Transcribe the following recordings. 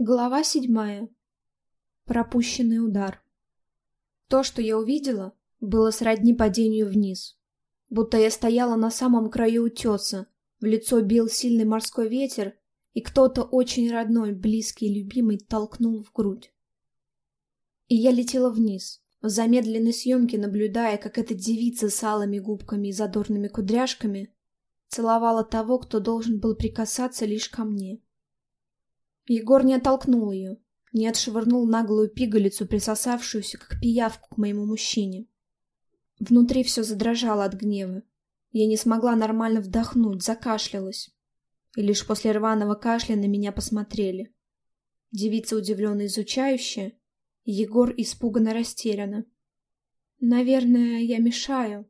Глава седьмая. Пропущенный удар. То, что я увидела, было сродни падению вниз. Будто я стояла на самом краю утеса, в лицо бил сильный морской ветер, и кто-то очень родной, близкий и любимый толкнул в грудь. И я летела вниз, в замедленной съемке наблюдая, как эта девица с алыми губками и задорными кудряшками целовала того, кто должен был прикасаться лишь ко мне. Егор не оттолкнул ее, не отшвырнул наглую пигалицу, присосавшуюся, как пиявку к моему мужчине. Внутри все задрожало от гнева. Я не смогла нормально вдохнуть, закашлялась. И лишь после рваного кашля на меня посмотрели. Девица удивленно изучающая, Егор испуганно растерянно. «Наверное, я мешаю».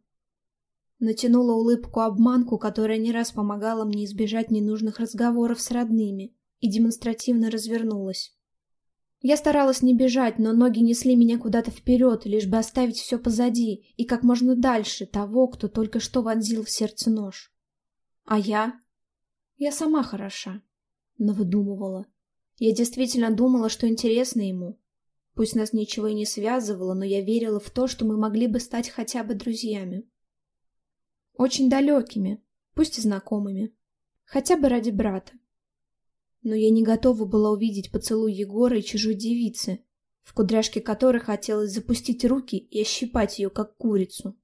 Натянула улыбку-обманку, которая не раз помогала мне избежать ненужных разговоров с родными и демонстративно развернулась. Я старалась не бежать, но ноги несли меня куда-то вперед, лишь бы оставить все позади и как можно дальше того, кто только что вонзил в сердце нож. А я? Я сама хороша. Но выдумывала. Я действительно думала, что интересно ему. Пусть нас ничего и не связывало, но я верила в то, что мы могли бы стать хотя бы друзьями. Очень далекими, пусть и знакомыми. Хотя бы ради брата но я не готова была увидеть поцелуй Егора и чужой девицы, в кудряшке которой хотелось запустить руки и ощипать ее, как курицу.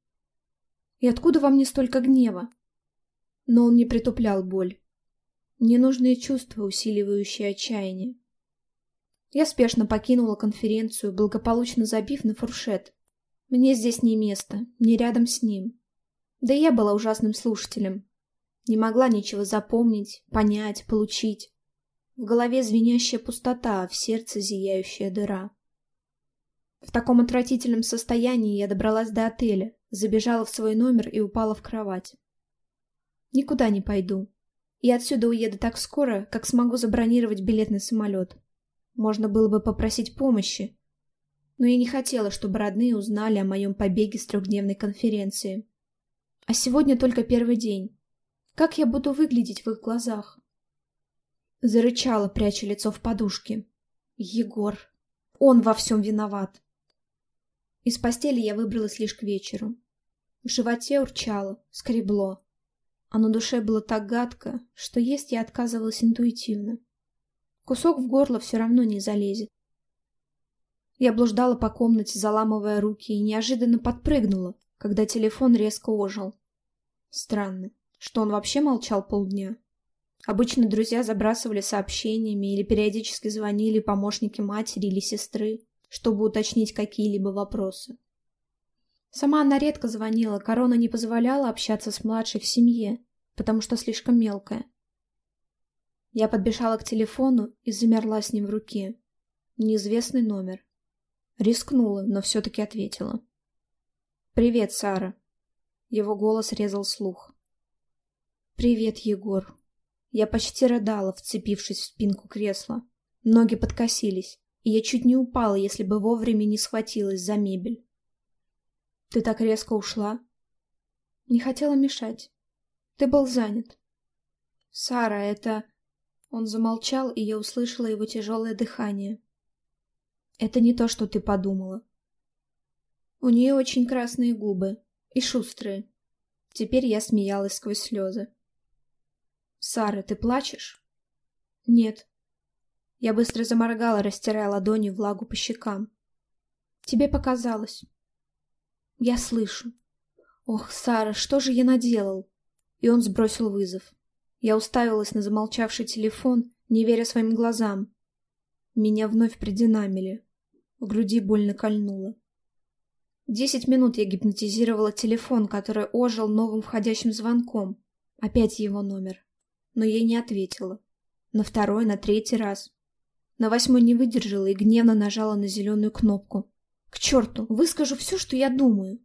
И откуда во мне столько гнева? Но он не притуплял боль. Ненужные чувства, усиливающие отчаяние. Я спешно покинула конференцию, благополучно забив на фуршет. Мне здесь не место, не рядом с ним. Да я была ужасным слушателем. Не могла ничего запомнить, понять, получить. В голове звенящая пустота, в сердце зияющая дыра. В таком отвратительном состоянии я добралась до отеля, забежала в свой номер и упала в кровать. Никуда не пойду. И отсюда уеду так скоро, как смогу забронировать билет на самолет. Можно было бы попросить помощи, но я не хотела, чтобы родные узнали о моем побеге с трехдневной конференции. А сегодня только первый день. Как я буду выглядеть в их глазах? Зарычала, пряча лицо в подушке. Егор. Он во всем виноват. Из постели я выбралась лишь к вечеру. В животе урчало, скребло. А на душе было так гадко, что есть я отказывалась интуитивно. Кусок в горло все равно не залезет. Я блуждала по комнате, заламывая руки, и неожиданно подпрыгнула, когда телефон резко ожил. Странно, что он вообще молчал полдня. Обычно друзья забрасывали сообщениями или периодически звонили помощники матери или сестры, чтобы уточнить какие-либо вопросы. Сама она редко звонила, корона не позволяла общаться с младшей в семье, потому что слишком мелкая. Я подбежала к телефону и замерла с ним в руке. Неизвестный номер. Рискнула, но все-таки ответила. «Привет, Сара». Его голос резал слух. «Привет, Егор», я почти рыдала, вцепившись в спинку кресла. Ноги подкосились, и я чуть не упала, если бы вовремя не схватилась за мебель. «Ты так резко ушла?» «Не хотела мешать. Ты был занят». «Сара, это...» Он замолчал, и я услышала его тяжелое дыхание. «Это не то, что ты подумала». У нее очень красные губы и шустрые. Теперь я смеялась сквозь слезы. «Сара, ты плачешь?» «Нет». Я быстро заморгала, растирая ладонью влагу по щекам. «Тебе показалось». «Я слышу». «Ох, Сара, что же я наделал?» И он сбросил вызов. Я уставилась на замолчавший телефон, не веря своим глазам. Меня вновь придинамили. В груди больно кольнуло. Десять минут я гипнотизировала телефон, который ожил новым входящим звонком. Опять его номер но ей не ответила. На второй, на третий раз. На восьмой не выдержала и гневно нажала на зеленую кнопку. «К черту! Выскажу все, что я думаю!»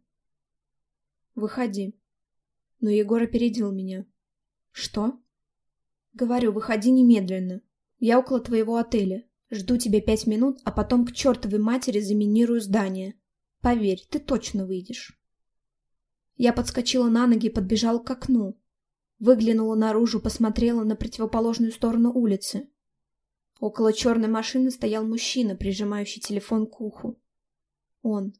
«Выходи». Но Егор опередил меня. «Что?» «Говорю, выходи немедленно. Я около твоего отеля. Жду тебя пять минут, а потом к чертовой матери заминирую здание. Поверь, ты точно выйдешь». Я подскочила на ноги и подбежала к окну, Выглянула наружу, посмотрела на противоположную сторону улицы. Около черной машины стоял мужчина, прижимающий телефон к уху. Он.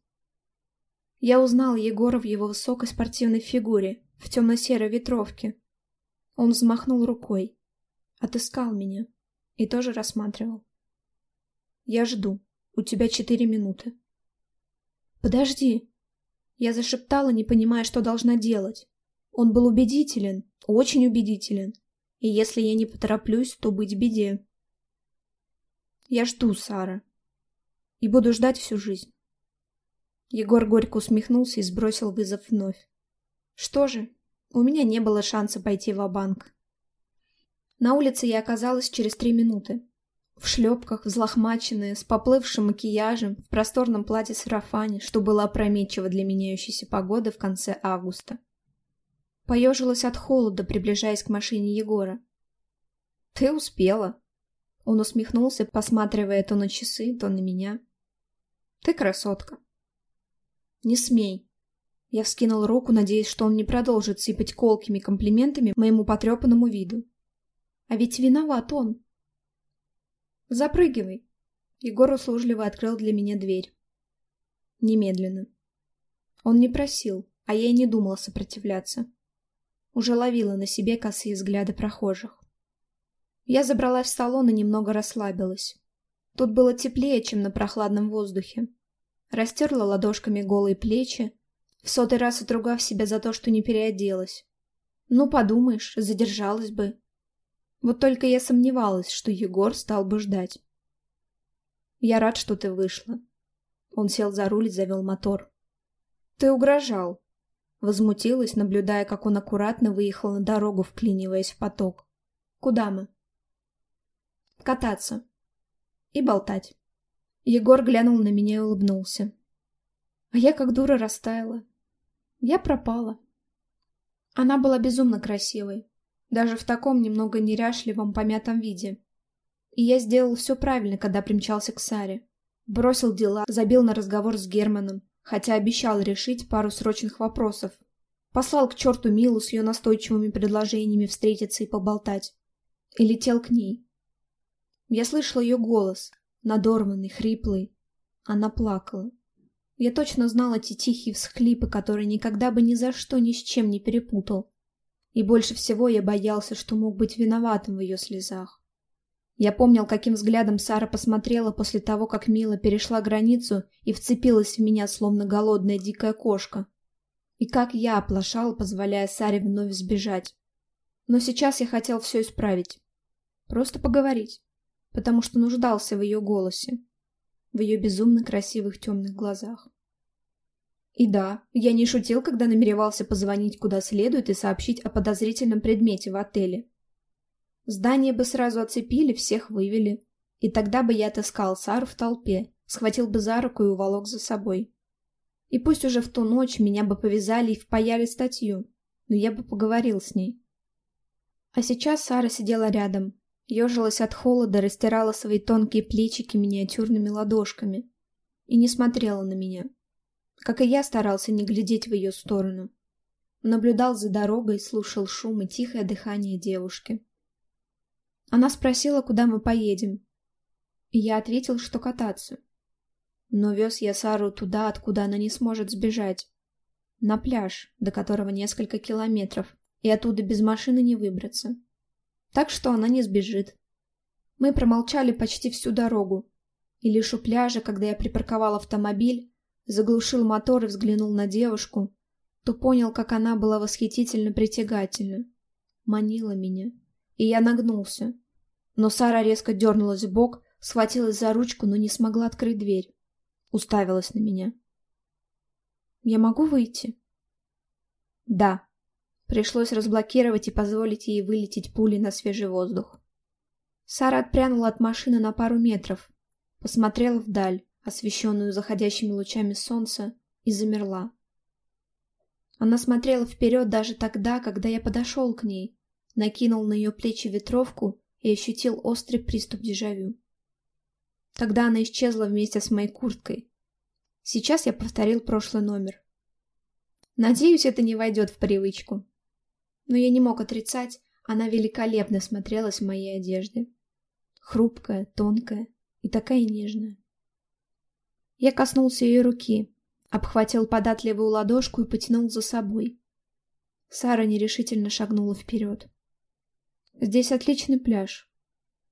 Я узнал Егора в его высокой спортивной фигуре, в темно-серой ветровке. Он взмахнул рукой. Отыскал меня. И тоже рассматривал. Я жду. У тебя четыре минуты. Подожди. Я зашептала, не понимая, что должна делать. Он был убедителен, очень убедителен. И если я не потороплюсь, то быть беде. Я жду, Сара. И буду ждать всю жизнь. Егор горько усмехнулся и сбросил вызов вновь. Что же, у меня не было шанса пойти в банк На улице я оказалась через три минуты. В шлепках, взлохмаченная, с поплывшим макияжем, в просторном платье-сарафане, что было опрометчиво для меняющейся погоды в конце августа. Поежилась от холода, приближаясь к машине Егора. «Ты успела», он усмехнулся, посматривая то на часы, то на меня. «Ты красотка». «Не смей». Я вскинул руку, надеясь, что он не продолжит сыпать колкими комплиментами моему потрепанному виду. А ведь виноват он. «Запрыгивай». Егор услужливо открыл для меня дверь. Немедленно. Он не просил, а я и не думала сопротивляться. Уже ловила на себе косые взгляды прохожих. Я забралась в салон и немного расслабилась. Тут было теплее, чем на прохладном воздухе. Растерла ладошками голые плечи, в сотый раз отругав себя за то, что не переоделась. Ну, подумаешь, задержалась бы. Вот только я сомневалась, что Егор стал бы ждать. «Я рад, что ты вышла». Он сел за руль и завел мотор. «Ты угрожал». Возмутилась, наблюдая, как он аккуратно выехал на дорогу, вклиниваясь в поток. «Куда мы?» кататься и болтать. Егор глянул на меня и улыбнулся. А я как дура растаяла. Я пропала. Она была безумно красивой, даже в таком немного неряшливом помятом виде. И я сделал все правильно, когда примчался к Саре. Бросил дела, забил на разговор с Германом, хотя обещал решить пару срочных вопросов. Послал к черту Милу с ее настойчивыми предложениями встретиться и поболтать. И летел к ней. Я слышала ее голос, надорванный, хриплый. Она плакала. Я точно знала те тихие всхлипы, которые никогда бы ни за что ни с чем не перепутал. И больше всего я боялся, что мог быть виноватым в ее слезах. Я помнил, каким взглядом Сара посмотрела после того, как Мила перешла границу и вцепилась в меня, словно голодная дикая кошка. И как я оплошал, позволяя Саре вновь сбежать. Но сейчас я хотел все исправить. Просто поговорить потому что нуждался в ее голосе, в ее безумно красивых темных глазах. И да, я не шутил, когда намеревался позвонить куда следует и сообщить о подозрительном предмете в отеле. Здание бы сразу оцепили, всех вывели, и тогда бы я отыскал Сару в толпе, схватил бы за руку и уволок за собой. И пусть уже в ту ночь меня бы повязали и впаяли статью, но я бы поговорил с ней. А сейчас Сара сидела рядом, Ежилась от холода, растирала свои тонкие плечики миниатюрными ладошками и не смотрела на меня. Как и я старался не глядеть в ее сторону. Наблюдал за дорогой, слушал шум и тихое дыхание девушки. Она спросила, куда мы поедем. Я ответил, что кататься. Но вез я Сару туда, откуда она не сможет сбежать. На пляж, до которого несколько километров, и оттуда без машины не выбраться так что она не сбежит. Мы промолчали почти всю дорогу, и лишь у пляжа, когда я припарковал автомобиль, заглушил мотор и взглянул на девушку, то понял, как она была восхитительно притягательна. Манила меня, и я нагнулся. Но Сара резко дернулась в бок, схватилась за ручку, но не смогла открыть дверь. Уставилась на меня. «Я могу выйти?» «Да», Пришлось разблокировать и позволить ей вылететь пулей на свежий воздух. Сара отпрянула от машины на пару метров, посмотрела вдаль, освещенную заходящими лучами солнца, и замерла. Она смотрела вперед даже тогда, когда я подошел к ней, накинул на ее плечи ветровку и ощутил острый приступ дежавю. Тогда она исчезла вместе с моей курткой. Сейчас я повторил прошлый номер. Надеюсь, это не войдет в привычку но я не мог отрицать, она великолепно смотрелась в моей одежде. Хрупкая, тонкая и такая нежная. Я коснулся ее руки, обхватил податливую ладошку и потянул за собой. Сара нерешительно шагнула вперед. Здесь отличный пляж.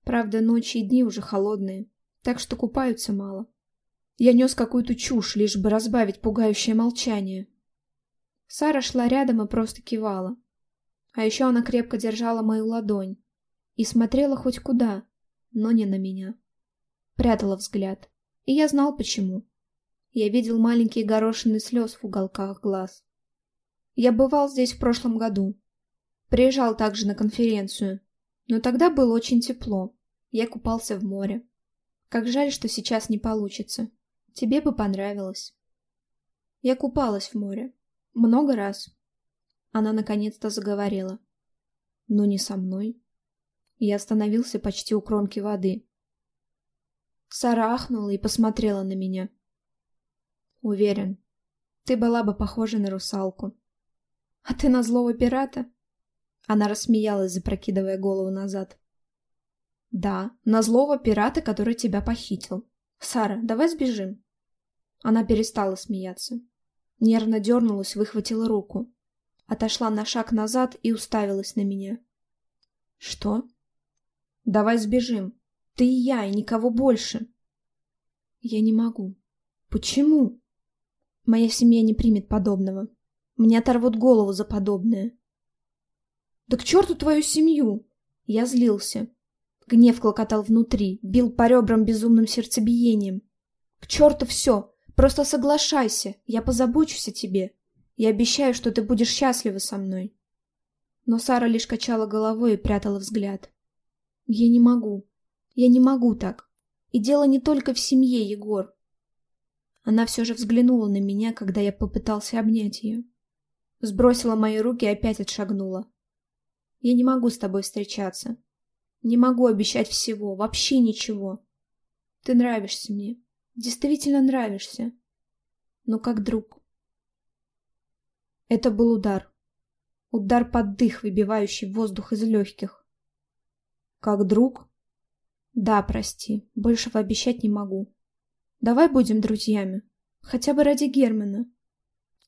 Правда, ночи и дни уже холодные, так что купаются мало. Я нес какую-то чушь, лишь бы разбавить пугающее молчание. Сара шла рядом и просто кивала. А еще она крепко держала мою ладонь и смотрела хоть куда, но не на меня. Прятала взгляд, и я знал почему. Я видел маленькие горошины слез в уголках глаз. Я бывал здесь в прошлом году. Приезжал также на конференцию, но тогда было очень тепло. Я купался в море. Как жаль, что сейчас не получится. Тебе бы понравилось. Я купалась в море. Много раз. Она наконец-то заговорила. Но не со мной. Я остановился почти у кромки воды. Сара ахнула и посмотрела на меня. Уверен, ты была бы похожа на русалку. А ты на злого пирата? Она рассмеялась, запрокидывая голову назад. Да, на злого пирата, который тебя похитил. Сара, давай сбежим. Она перестала смеяться. Нервно дернулась, выхватила руку. Отошла на шаг назад и уставилась на меня. «Что?» «Давай сбежим. Ты и я, и никого больше». «Я не могу». «Почему?» «Моя семья не примет подобного. Мне оторвут голову за подобное». «Да к черту твою семью!» Я злился. Гнев клокотал внутри, бил по ребрам безумным сердцебиением. «К черту все! Просто соглашайся, я позабочусь о тебе. Я обещаю, что ты будешь счастлива со мной. Но Сара лишь качала головой и прятала взгляд. Я не могу. Я не могу так. И дело не только в семье, Егор. Она все же взглянула на меня, когда я попытался обнять ее. Сбросила мои руки и опять отшагнула. Я не могу с тобой встречаться. Не могу обещать всего, вообще ничего. Ты нравишься мне. Действительно нравишься. Но как друг. Это был удар. Удар под дых, выбивающий воздух из легких. Как друг? Да, прости. Большего обещать не могу. Давай будем друзьями. Хотя бы ради Германа.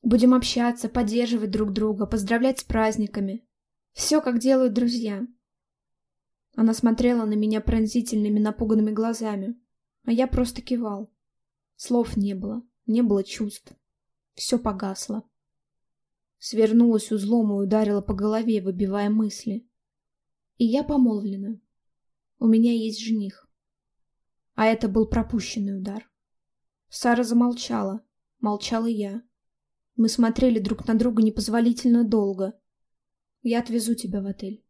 Будем общаться, поддерживать друг друга, поздравлять с праздниками. Все, как делают друзья. Она смотрела на меня пронзительными, напуганными глазами, а я просто кивал. Слов не было, не было чувств. Все погасло. Свернулась узлом и ударила по голове, выбивая мысли. И я помолвлена. У меня есть жених. А это был пропущенный удар. Сара замолчала. Молчала я. Мы смотрели друг на друга непозволительно долго. Я отвезу тебя в отель.